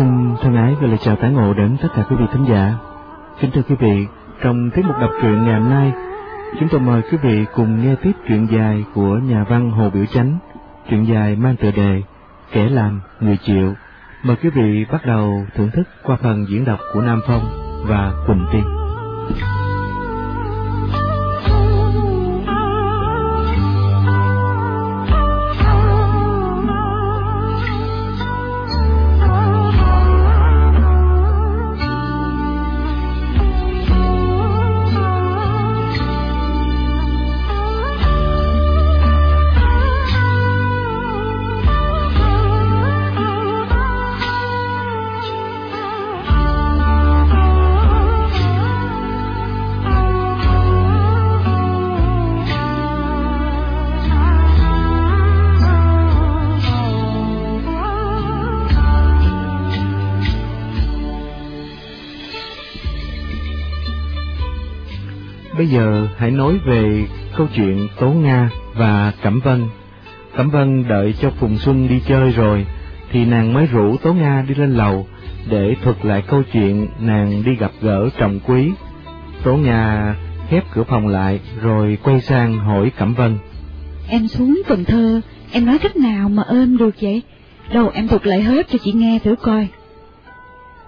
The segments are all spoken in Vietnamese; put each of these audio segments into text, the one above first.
Xin thân ái gửi lời chào tái ngộ đến tất cả quý vị thính giả. Kính thưa quý vị, trong tiết mục đọc truyện ngày hôm nay, chúng tôi mời quý vị cùng nghe tiếp truyện dài của nhà văn Hồ Biểu Chánh, truyện dài mang tựa đề Kẻ làm, người chịu. Mời quý vị bắt đầu thưởng thức qua phần diễn đọc của Nam Phong và Quỳnh Tiên. Bây giờ hãy nói về câu chuyện Tố Nga và Cẩm Vân. Cẩm Vân đợi cho Phùng Xuân đi chơi rồi, thì nàng mới rủ Tố Nga đi lên lầu để thuật lại câu chuyện nàng đi gặp gỡ trọng quý. Tố Nga khép cửa phòng lại rồi quay sang hỏi Cẩm Vân. Em xuống Cần Thơ, em nói cách nào mà êm được vậy? Đâu em thuật lại hết cho chị nghe thử coi.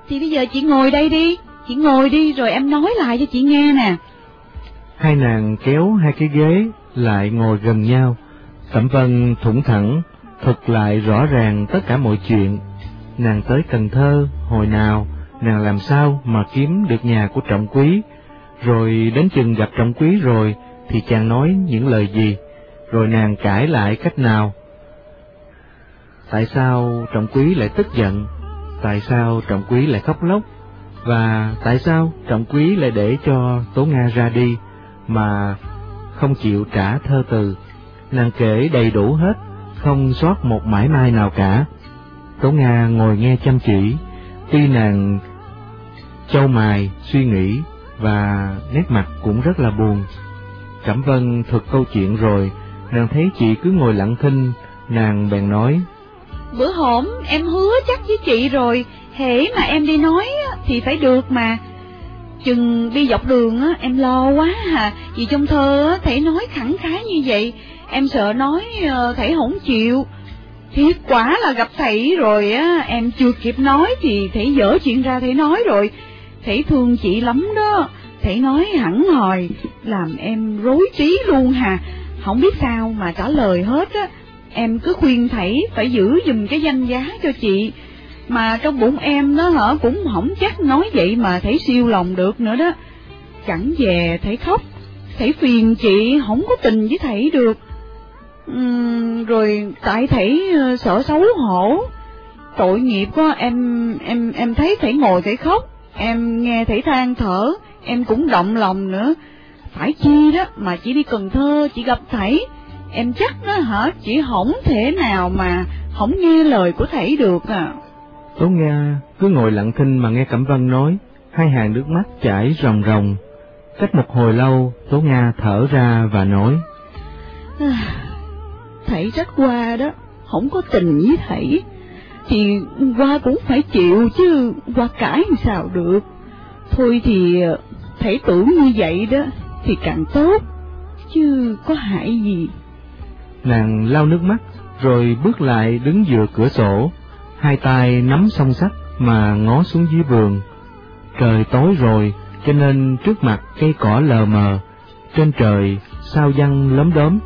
Thì bây giờ chị ngồi đây đi, chị ngồi đi rồi em nói lại cho chị nghe nè. Hai nàng kéo hai cái ghế lại ngồi gần nhau. Cẩm Vân thủng thẳng, thuật lại rõ ràng tất cả mọi chuyện. Nàng tới Cần Thơ, hồi nào, nàng làm sao mà kiếm được nhà của trọng quý, rồi đến chừng gặp trọng quý rồi, thì chàng nói những lời gì, rồi nàng cãi lại cách nào. Tại sao trọng quý lại tức giận? Tại sao trọng quý lại khóc lóc? Và tại sao trọng quý lại để cho Tố Nga ra đi? Mà không chịu trả thơ từ. Nàng kể đầy đủ hết, không sót một mãi mai nào cả. Tố Nga ngồi nghe chăm chỉ, tuy nàng châu mài, suy nghĩ và nét mặt cũng rất là buồn. Cẩm Vân thuật câu chuyện rồi, nàng thấy chị cứ ngồi lặng thinh, nàng bèn nói. Bữa hổm em hứa chắc với chị rồi, hễ mà em đi nói thì phải được mà, chừng đi dọc đường á, em lo quá à. Vì trong thơ á, thể nói khẳng khái như vậy, em sợ nói ờ, thể thảy không chịu. Thiệt quả là gặp thầy rồi á, em chưa kịp nói thì thể dở chuyện ra thể nói rồi. Thể thương chị lắm đó, thể nói hẳn hòi, làm em rối trí luôn hà. Không biết sao mà trả lời hết á, em cứ khuyên thầy phải giữ giùm cái danh giá cho chị mà trong bụng em nó hở cũng không chắc nói vậy mà thấy siêu lòng được nữa đó. Chẳng về thấy khóc thấy phiền chị không có tình với thầy được. Uhm, rồi tại thầy ờ, sợ xấu hổ. Tội nghiệp quá em em em thấy thầy ngồi thầy khóc. Em nghe thầy than thở em cũng động lòng nữa. Phải chi đó mà chỉ đi Cần Thơ chỉ gặp thầy. Em chắc nó hả chỉ không thể nào mà không nghe lời của thầy được à. Tố Nga cứ ngồi lặng thinh mà nghe Cẩm Vân nói, hai hàng nước mắt chảy ròng ròng. Cách một hồi lâu, Tố Nga thở ra và nói. thầy rất qua đó, không có tình với thầy, thì qua cũng phải chịu chứ, qua cãi sao được. Thôi thì thầy tưởng như vậy đó, thì càng tốt, chứ có hại gì. Nàng lau nước mắt, rồi bước lại đứng dựa cửa sổ, hai tay nắm song sắt mà ngó xuống dưới vườn. Trời tối rồi, cho nên trước mặt cây cỏ lờ mờ, trên trời sao văng lấm đốm.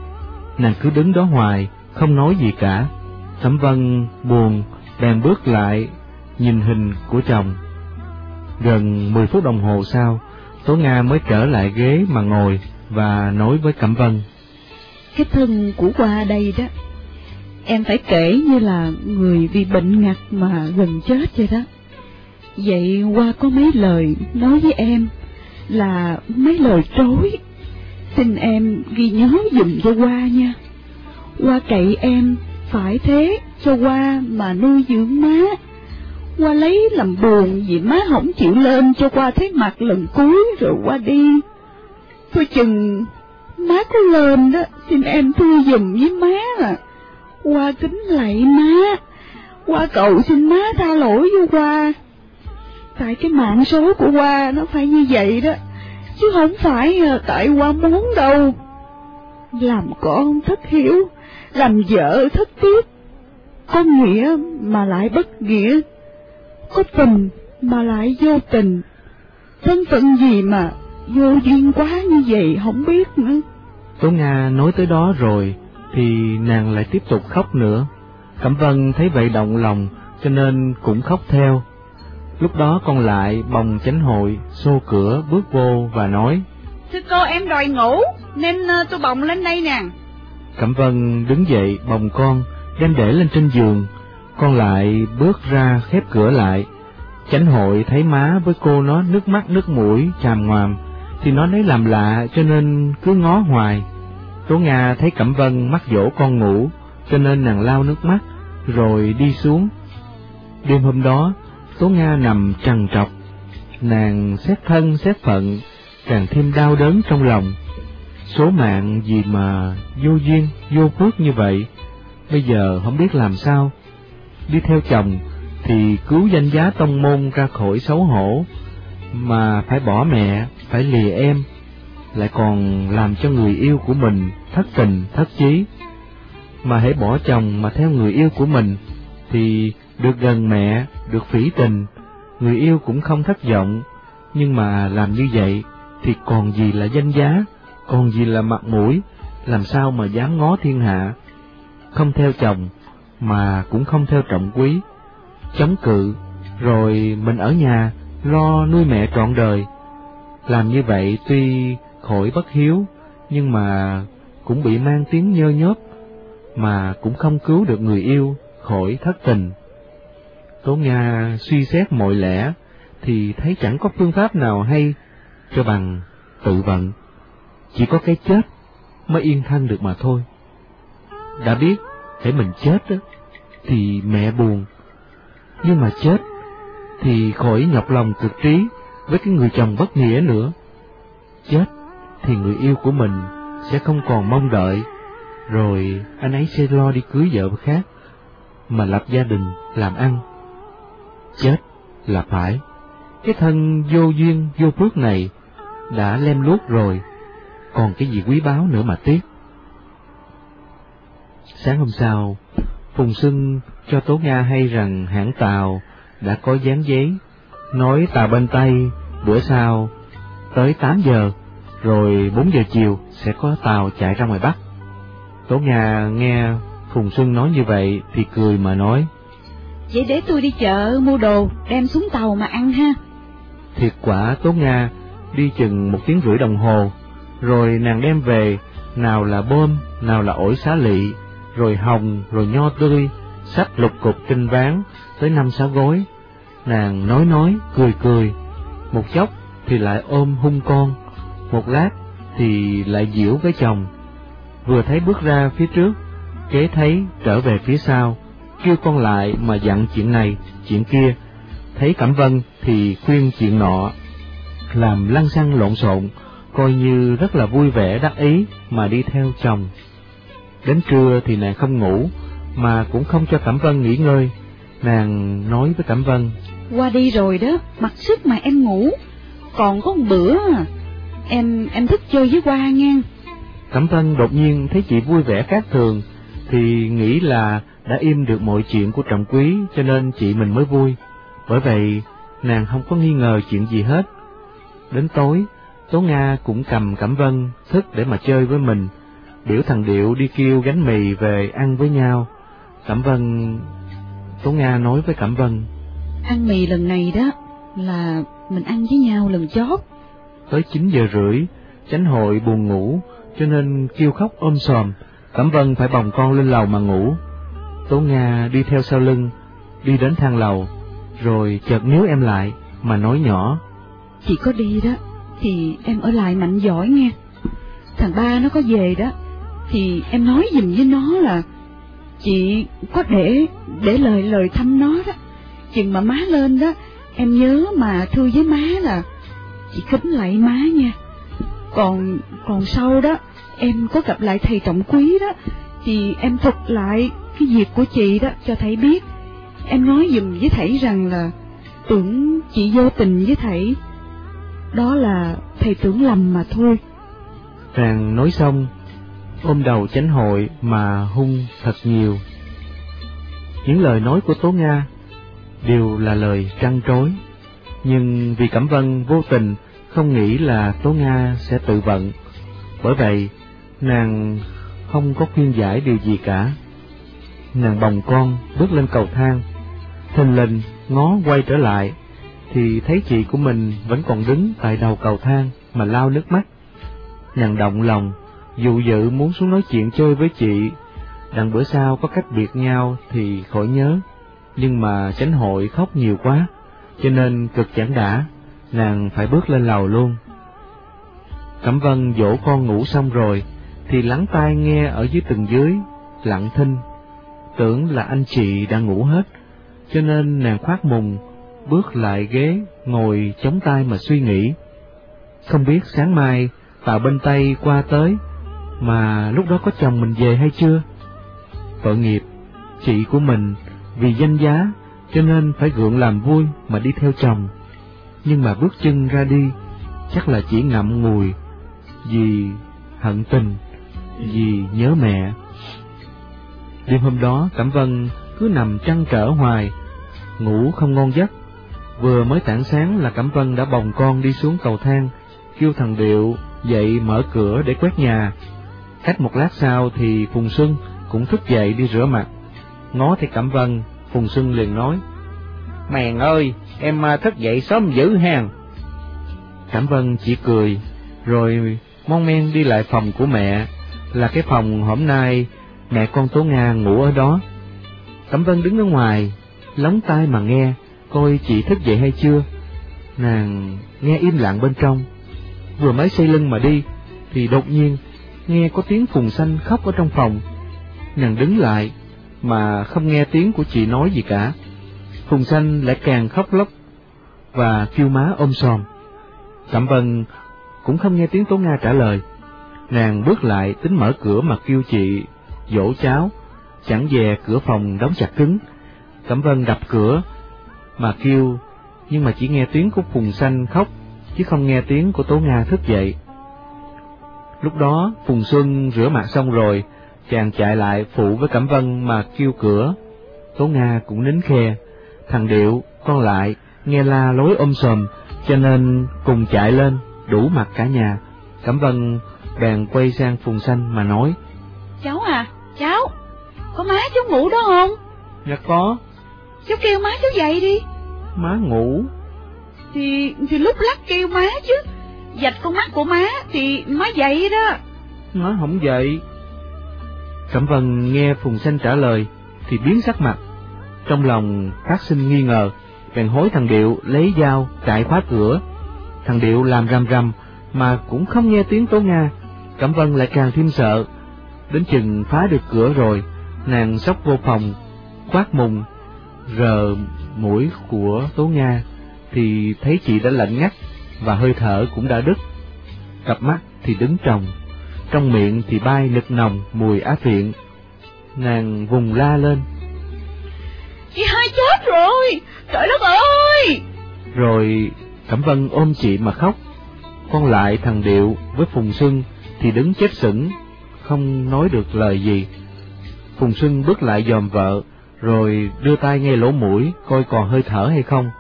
Nàng cứ đứng đó hoài, không nói gì cả. Thẩm Vân buồn, bèn bước lại, nhìn hình của chồng. Gần mười phút đồng hồ sau, Tố Nga mới trở lại ghế mà ngồi và nói với Cẩm Vân. Cái thân của qua đây đó, em phải kể như là người vì bệnh ngặt mà gần chết vậy đó. Vậy qua có mấy lời nói với em là mấy lời trối. Xin em ghi nhớ dùm cho qua nha. Qua cậy em phải thế cho qua mà nuôi dưỡng má. Qua lấy làm buồn vì má không chịu lên cho qua thấy mặt lần cuối rồi qua đi. Thôi chừng má có lên đó, xin em thưa dùm với má à qua kính lạy má qua cầu xin má tha lỗi vô qua. Tại cái mạng số của qua nó phải như vậy đó, chứ không phải ờ, tại qua muốn đâu. Làm con thất hiếu, làm vợ thất tiếc, có nghĩa mà lại bất nghĩa, có tình mà lại vô tình, thân phận gì mà vô duyên quá như vậy không biết nữa. Tố Nga nói tới đó rồi, thì nàng lại tiếp tục khóc nữa. Cẩm Vân thấy vậy động lòng, cho nên cũng khóc theo. Lúc đó con lại bồng chánh hội, xô cửa bước vô và nói, Thưa cô em đòi ngủ, nên uh, tôi bồng lên đây nè. Cẩm Vân đứng dậy bồng con, đem để lên trên giường. Con lại bước ra khép cửa lại. Chánh hội thấy má với cô nó nước mắt nước mũi chàm ngoàm, thì nó lấy làm lạ cho nên cứ ngó hoài. Tố Nga thấy Cẩm Vân mắc dỗ con ngủ, cho nên nàng lau nước mắt, rồi đi xuống. Đêm hôm đó, Tố Nga nằm trằn trọc, nàng xét thân xét phận, càng thêm đau đớn trong lòng. Số mạng gì mà vô duyên, vô phước như vậy, bây giờ không biết làm sao. Đi theo chồng thì cứu danh giá tông môn ra khỏi xấu hổ, mà phải bỏ mẹ, phải lìa em, lại còn làm cho người yêu của mình thất tình, thất chí. Mà hãy bỏ chồng mà theo người yêu của mình, thì được gần mẹ, được phỉ tình, người yêu cũng không thất vọng, nhưng mà làm như vậy thì còn gì là danh giá, còn gì là mặt mũi, làm sao mà dám ngó thiên hạ. Không theo chồng, mà cũng không theo trọng quý, chống cự, rồi mình ở nhà, lo nuôi mẹ trọn đời. Làm như vậy tuy khỏi bất hiếu, nhưng mà cũng bị mang tiếng nhơ nhớp, mà cũng không cứu được người yêu khỏi thất tình. Tố Nga suy xét mọi lẽ, thì thấy chẳng có phương pháp nào hay cho bằng tự vận. Chỉ có cái chết mới yên thân được mà thôi. Đã biết, để mình chết đó, thì mẹ buồn. Nhưng mà chết, thì khỏi nhọc lòng cực trí với cái người chồng bất nghĩa nữa. Chết, thì người yêu của mình sẽ không còn mong đợi, rồi anh ấy sẽ lo đi cưới vợ khác, mà lập gia đình, làm ăn. Chết là phải, cái thân vô duyên, vô phước này đã lem luốc rồi, còn cái gì quý báu nữa mà tiếc. Sáng hôm sau, Phùng Xuân cho Tố Nga hay rằng hãng tàu đã có dán giấy, nói tàu bên Tây, bữa sau, tới 8 giờ, rồi 4 giờ chiều sẽ có tàu chạy ra ngoài Bắc. Tố Nga nghe Phùng Xuân nói như vậy thì cười mà nói, Vậy để tôi đi chợ mua đồ, đem xuống tàu mà ăn ha. Thiệt quả Tố Nga đi chừng một tiếng rưỡi đồng hồ, rồi nàng đem về, nào là bơm, nào là ổi xá lị, rồi hồng, rồi nho tươi, sách lục cục trên ván, tới năm sáu gối. Nàng nói nói, cười cười, một chốc thì lại ôm hung con, một lát thì lại diễu với chồng. Vừa thấy bước ra phía trước, kế thấy trở về phía sau, kêu con lại mà dặn chuyện này, chuyện kia. Thấy Cẩm Vân thì khuyên chuyện nọ, làm lăng xăng lộn xộn, coi như rất là vui vẻ đắc ý mà đi theo chồng. Đến trưa thì nàng không ngủ, mà cũng không cho Cẩm Vân nghỉ ngơi. Nàng nói với Cẩm Vân, Qua đi rồi đó, mặc sức mà em ngủ, còn có một bữa à, em em thích chơi với qua nha. Cẩm Vân đột nhiên thấy chị vui vẻ khác thường, thì nghĩ là đã im được mọi chuyện của trọng quý cho nên chị mình mới vui. Bởi vậy, nàng không có nghi ngờ chuyện gì hết. Đến tối, Tố Nga cũng cầm Cẩm Vân thức để mà chơi với mình, biểu thằng Điệu đi kêu gánh mì về ăn với nhau. Cẩm Vân... Tố Nga nói với Cẩm Vân. Ăn mì lần này đó là mình ăn với nhau lần chót. Tới 9 giờ rưỡi, chánh hội buồn ngủ, cho nên kêu khóc ôm sòm, Cẩm Vân phải bồng con lên lầu mà ngủ. Tố Nga đi theo sau lưng, đi đến thang lầu, rồi chợt níu em lại, mà nói nhỏ. Chị có đi đó, thì em ở lại mạnh giỏi nghe. Thằng ba nó có về đó, thì em nói dùm với nó là chị có để để lời lời thăm nó đó. Chừng mà má lên đó, em nhớ mà thưa với má là chị kính lạy má nha. Còn còn sau đó, em có gặp lại thầy trọng quý đó, thì em thuật lại cái việc của chị đó cho thầy biết. em nói dùm với thầy rằng là tưởng chị vô tình với thầy. Đó là thầy tưởng lầm mà thôi. Nàng nói xong, ôm đầu chánh hội mà hung thật nhiều. Những lời nói của Tố Nga đều là lời trăn trối, nhưng vì Cẩm Vân vô tình không nghĩ là Tố Nga sẽ tự vận, bởi vậy nàng không có khuyên giải điều gì cả. Nàng bồng con bước lên cầu thang, thình lình ngó quay trở lại, thì thấy chị của mình vẫn còn đứng tại đầu cầu thang mà lau nước mắt. Nàng động lòng, dụ dự muốn xuống nói chuyện chơi với chị, đằng bữa sau có cách biệt nhau thì khỏi nhớ, nhưng mà tránh hội khóc nhiều quá, cho nên cực chẳng đã, nàng phải bước lên lầu luôn. Cẩm Vân dỗ con ngủ xong rồi, thì lắng tai nghe ở dưới tầng dưới, lặng thinh, tưởng là anh chị đã ngủ hết, cho nên nàng khoát mùng, bước lại ghế, ngồi chống tay mà suy nghĩ. Không biết sáng mai vào bên Tây qua tới, mà lúc đó có chồng mình về hay chưa? Tội nghiệp, chị của mình vì danh giá cho nên phải gượng làm vui mà đi theo chồng, nhưng mà bước chân ra đi chắc là chỉ ngậm ngùi vì hận tình, vì nhớ mẹ. Đêm hôm đó Cẩm Vân cứ nằm trăn trở hoài, ngủ không ngon giấc. Vừa mới tảng sáng là Cẩm Vân đã bồng con đi xuống cầu thang, kêu thằng Điệu dậy mở cửa để quét nhà. Cách một lát sau thì Phùng Xuân cũng thức dậy đi rửa mặt. Ngó thấy Cẩm Vân, Phùng Xuân liền nói, Mèn ơi, em à, thức dậy sớm dữ hàng. Cẩm Vân chỉ cười, rồi mon men đi lại phòng của mẹ, là cái phòng hôm nay mẹ con Tố Nga ngủ ở đó. Cẩm Vân đứng ở ngoài, lóng tai mà nghe, coi chị thức dậy hay chưa. Nàng nghe im lặng bên trong, vừa mới xây lưng mà đi, thì đột nhiên nghe có tiếng Phùng Xanh khóc ở trong phòng. Nàng đứng lại, mà không nghe tiếng của chị nói gì cả. Phùng Xanh lại càng khóc lóc và kêu má ôm sòm. Cẩm Vân cũng không nghe tiếng Tố Nga trả lời. Nàng bước lại tính mở cửa mà kêu chị dỗ cháu, chẳng về cửa phòng đóng chặt cứng. Cẩm Vân đập cửa mà kêu, nhưng mà chỉ nghe tiếng của Phùng Xanh khóc, chứ không nghe tiếng của Tố Nga thức dậy. Lúc đó Phùng Xuân rửa mặt xong rồi, chàng chạy lại phụ với Cẩm Vân mà kêu cửa. Tố Nga cũng nín khe, thằng Điệu, con lại, nghe la lối ôm sòm, cho nên cùng chạy lên, đủ mặt cả nhà. Cẩm Vân bèn quay sang Phùng Xanh mà nói. Cháu à, cháu, có má cháu ngủ đó không? Dạ có. Cháu kêu má cháu dậy đi. Má ngủ. Thì, thì lúc lắc kêu má chứ, dạch con mắt của má thì má dậy đó. Má không dậy. Cẩm Vân nghe Phùng Xanh trả lời, thì biến sắc mặt. Trong lòng phát sinh nghi ngờ, bèn hối thằng Điệu lấy dao cạy khóa cửa. Thằng Điệu làm rầm rầm, mà cũng không nghe tiếng Tố Nga. Cẩm Vân lại càng thêm sợ. Đến chừng phá được cửa rồi, nàng sốc vô phòng, quát mùng, rờ mũi của Tố Nga, thì thấy chị đã lạnh ngắt, và hơi thở cũng đã đứt. Cặp mắt thì đứng trồng, trong miệng thì bay nực nồng mùi á phiện. Nàng vùng la lên. Rồi, trời đất ơi! Rồi Cẩm Vân ôm chị mà khóc. còn lại thằng Điệu với Phùng Xuân thì đứng chết sững, không nói được lời gì. Phùng Xuân bước lại dòm vợ, rồi đưa tay ngay lỗ mũi coi còn hơi thở hay không.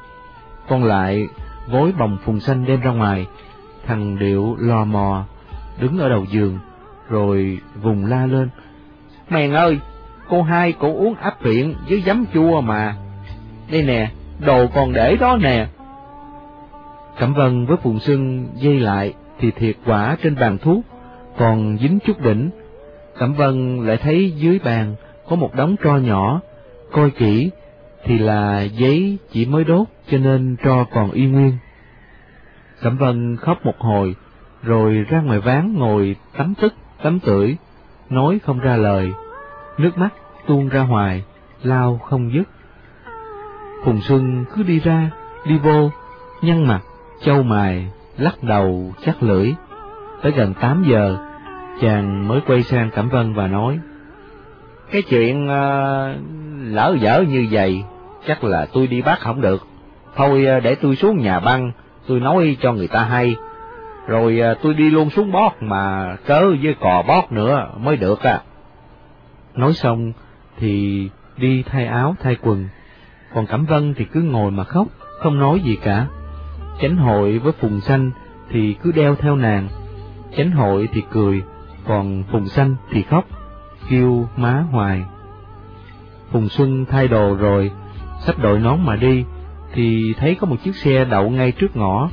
còn lại vối bồng Phùng Xanh đem ra ngoài, thằng Điệu lò mò, đứng ở đầu giường, rồi vùng la lên. Mèn ơi, cô hai cổ uống áp viện với giấm chua mà. Đây nè, đồ còn để đó nè. Cẩm Vân với Phùng Sưng dây lại thì thiệt quả trên bàn thuốc, còn dính chút đỉnh. Cẩm Vân lại thấy dưới bàn có một đống tro nhỏ, coi kỹ thì là giấy chỉ mới đốt cho nên tro còn y nguyên. Cẩm Vân khóc một hồi, rồi ra ngoài ván ngồi tắm tức, tắm tưởi, nói không ra lời, nước mắt tuôn ra hoài, lao không dứt. Phùng Xuân cứ đi ra, đi vô, nhăn mặt, châu mài, lắc đầu, chắc lưỡi. Tới gần tám giờ, chàng mới quay sang Cẩm Vân và nói, Cái chuyện uh, lỡ dở như vậy, chắc là tôi đi bắt không được. Thôi để tôi xuống nhà băng, tôi nói cho người ta hay. Rồi tôi đi luôn xuống bót mà cớ với cò bót nữa mới được à. Nói xong thì đi thay áo thay quần, còn Cẩm Vân thì cứ ngồi mà khóc, không nói gì cả. Chánh hội với Phùng Xanh thì cứ đeo theo nàng, chánh hội thì cười, còn Phùng Xanh thì khóc, kêu má hoài. Phùng Xuân thay đồ rồi, sắp đội nón mà đi, thì thấy có một chiếc xe đậu ngay trước ngõ,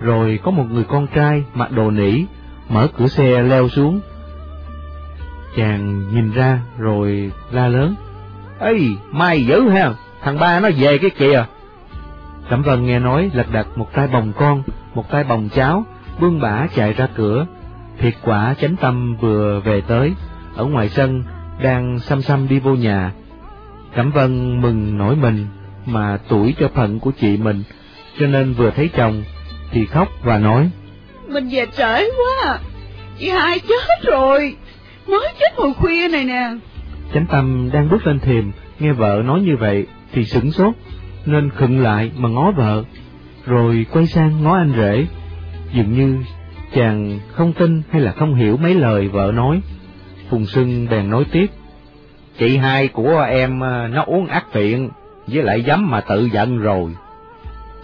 rồi có một người con trai mặc đồ nỉ, mở cửa xe leo xuống. Chàng nhìn ra rồi la lớn, Ê, mày dữ ha, thằng ba nó về cái kìa. Cẩm Vân nghe nói lật đặt một tay bồng con, một tay bồng cháo, bươn bả chạy ra cửa. Thiệt quả chánh tâm vừa về tới, ở ngoài sân, đang xăm xăm đi vô nhà. Cẩm Vân mừng nổi mình, mà tuổi cho phận của chị mình, cho nên vừa thấy chồng, thì khóc và nói. Mình về trễ quá, chị hai chết rồi, mới chết hồi khuya này nè. Chánh tâm đang bước lên thềm, nghe vợ nói như vậy, thì sửng sốt, nên khựng lại mà ngó vợ, rồi quay sang ngó anh rể. Dường như chàng không tin hay là không hiểu mấy lời vợ nói. Phùng Sưng bèn nói tiếp. Chị hai của em ờ, nó uống ác tiện, với lại dám mà tự giận rồi.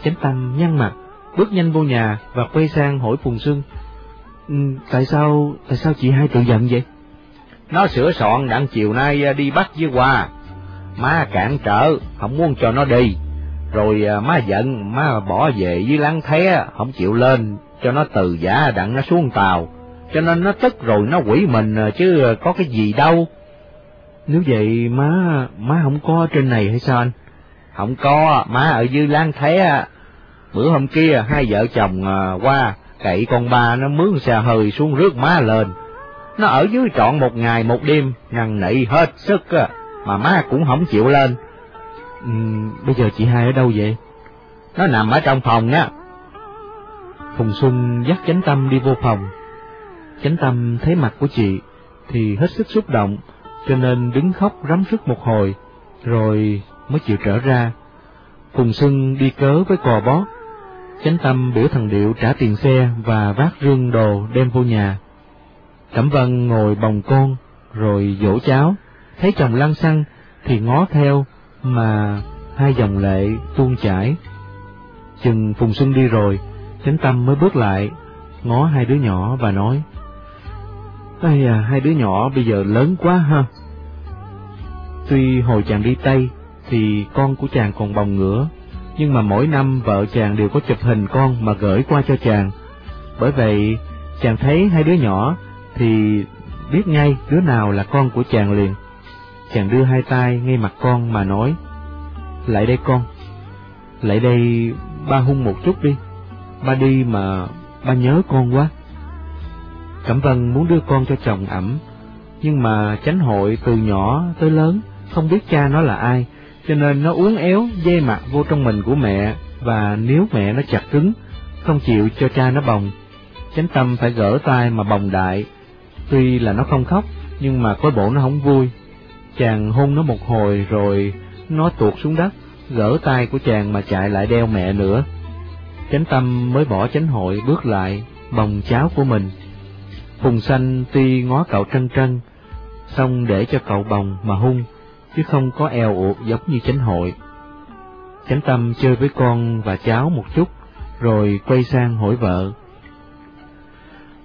Chánh tâm nhăn mặt, bước nhanh vô nhà và quay sang hỏi Phùng Sưng. Ừ, tại sao, tại sao chị hai tự giận vậy? Nó sửa soạn đặng chiều nay ờ, đi bắt với Hoa. Má cản trở, không muốn cho nó đi. Rồi ờ, má giận, má bỏ về với láng thế, không chịu lên, cho nó từ giả đặng nó xuống tàu. Cho nên nó tức rồi nó quỷ mình chứ có cái gì đâu. Nếu vậy má, má không có trên này hay sao anh? Không có, má ở dưới lan thế. Bữa hôm kia hai vợ chồng à, qua, cậy con ba nó mướn xe hơi xuống rước má lên. Nó ở dưới trọn một ngày một đêm, năn nỉ hết sức, mà má cũng không chịu lên. Ừ, bây giờ chị hai ở đâu vậy? Nó nằm ở trong phòng á. Phùng Xuân dắt chánh tâm đi vô phòng. Chánh tâm thấy mặt của chị, thì hết sức xúc động, cho nên đứng khóc rắm rứt một hồi, rồi mới chịu trở ra. Phùng Xuân đi cớ với cò bót, chánh tâm biểu thằng Điệu trả tiền xe và vác rương đồ đem vô nhà. Cẩm Vân ngồi bồng con, rồi dỗ cháu, thấy chồng lăn xăng thì ngó theo, mà hai dòng lệ tuôn chảy. Chừng Phùng Xuân đi rồi, chánh tâm mới bước lại, ngó hai đứa nhỏ và nói, Ây à, hai đứa nhỏ bây giờ lớn quá ha. Tuy hồi chàng đi Tây, thì con của chàng còn bồng ngửa, nhưng mà mỗi năm vợ chàng đều có chụp hình con mà gửi qua cho chàng. Bởi vậy, chàng thấy hai đứa nhỏ, thì biết ngay đứa nào là con của chàng liền. Chàng đưa hai tay ngay mặt con mà nói, Lại đây con, lại đây ba hung một chút đi, ba đi mà ba nhớ con quá. Cẩm Vân muốn đưa con cho chồng ẩm, nhưng mà chánh hội từ nhỏ tới lớn không biết cha nó là ai, cho nên nó uốn éo dây mặt vô trong mình của mẹ, và nếu mẹ nó chặt cứng, không chịu cho cha nó bồng. Chánh tâm phải gỡ tay mà bồng đại, tuy là nó không khóc, nhưng mà coi bộ nó không vui. Chàng hôn nó một hồi rồi nó tuột xuống đất, gỡ tay của chàng mà chạy lại đeo mẹ nữa. Chánh tâm mới bỏ chánh hội bước lại, bồng cháu của mình. Phùng xanh tuy ngó cậu trân trân, xong để cho cậu bồng mà hung, chứ không có eo uột giống như chánh hội. Chánh tâm chơi với con và cháu một chút, rồi quay sang hỏi vợ.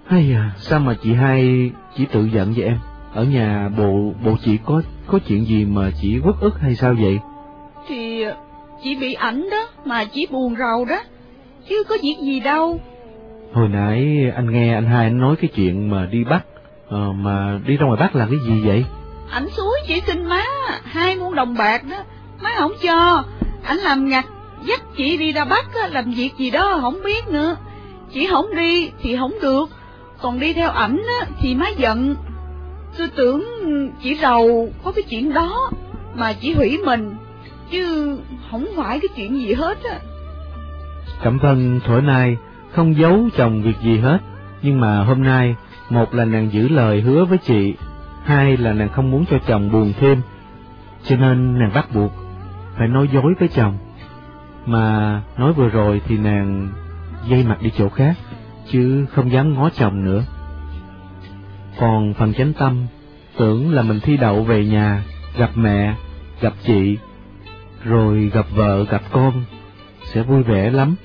Hay à, sao mà chị hai chỉ tự giận vậy em? Ở nhà bộ bộ chị có có chuyện gì mà chị quất ức hay sao vậy? Thì chị bị ảnh đó, mà chỉ buồn rầu đó, chứ có việc gì đâu. Hồi nãy anh nghe anh hai anh nói cái chuyện mà đi bắt, ờ, mà đi ra ngoài bắt là cái gì vậy? Ảnh suối chị xin má, hai muôn đồng bạc đó, má không cho, ảnh làm ngặt, dắt chị đi ra bắt làm việc gì đó không biết nữa. Chị không đi thì không được, còn đi theo ảnh thì má giận. Tôi tưởng chỉ rầu có cái chuyện đó, mà chỉ hủy mình, chứ không phải cái chuyện gì hết á. Cẩm Vân thổi nay không giấu chồng việc gì hết, nhưng mà hôm nay, một là nàng giữ lời hứa với chị, hai là nàng không muốn cho chồng buồn thêm, cho nên nàng bắt buộc phải nói dối với chồng. Mà nói vừa rồi thì nàng dây mặt đi chỗ khác, chứ không dám ngó chồng nữa. Còn phần chánh tâm, tưởng là mình thi đậu về nhà, gặp mẹ, gặp chị, rồi gặp vợ, gặp con, sẽ vui vẻ lắm.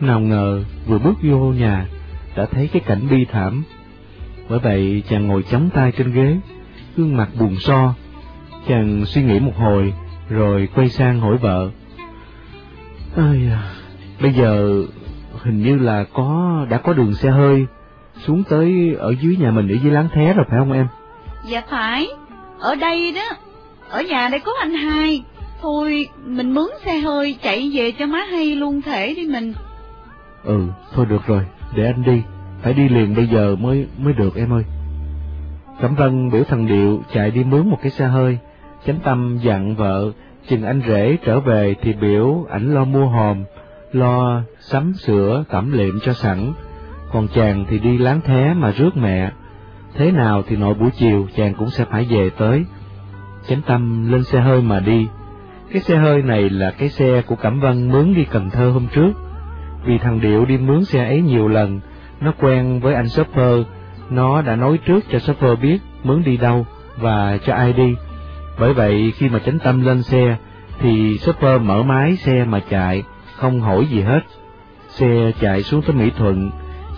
Nào ngờ vừa bước vô nhà, đã thấy cái cảnh bi thảm. Bởi vậy chàng ngồi chống tay trên ghế, gương mặt buồn so. Chàng suy nghĩ một hồi, rồi quay sang hỏi vợ. Ơi à, bây giờ hình như là có đã có đường xe hơi xuống tới ở dưới nhà mình ở dưới láng thé rồi phải không em? Dạ phải, ở đây đó, ở nhà đây có anh hai. Thôi, mình mướn xe hơi chạy về cho má hay luôn thể đi mình. Ừ, thôi được rồi, để anh đi, phải đi liền bây giờ mới mới được em ơi. Cẩm Vân biểu thằng Điệu chạy đi mướn một cái xe hơi, chánh tâm dặn vợ, chừng anh rể trở về thì biểu ảnh lo mua hòm, lo sắm sữa tẩm liệm cho sẵn, còn chàng thì đi láng thé mà rước mẹ. Thế nào thì nội buổi chiều chàng cũng sẽ phải về tới. Chánh tâm lên xe hơi mà đi. Cái xe hơi này là cái xe của Cẩm Vân mướn đi Cần Thơ hôm trước. Vì thằng Điệu đi mướn xe ấy nhiều lần, nó quen với anh shopper, nó đã nói trước cho shopper biết mướn đi đâu và cho ai đi. Bởi vậy khi mà chánh tâm lên xe, thì shopper mở máy xe mà chạy, không hỏi gì hết. Xe chạy xuống tới Mỹ Thuận,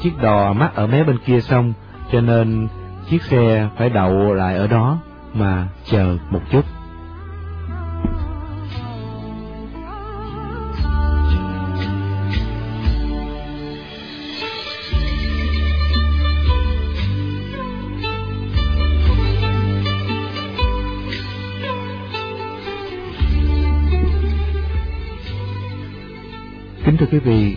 chiếc đò mắc ở mé bên kia sông, cho nên chiếc xe phải đậu lại ở đó mà chờ một chút. Kính thưa quý vị,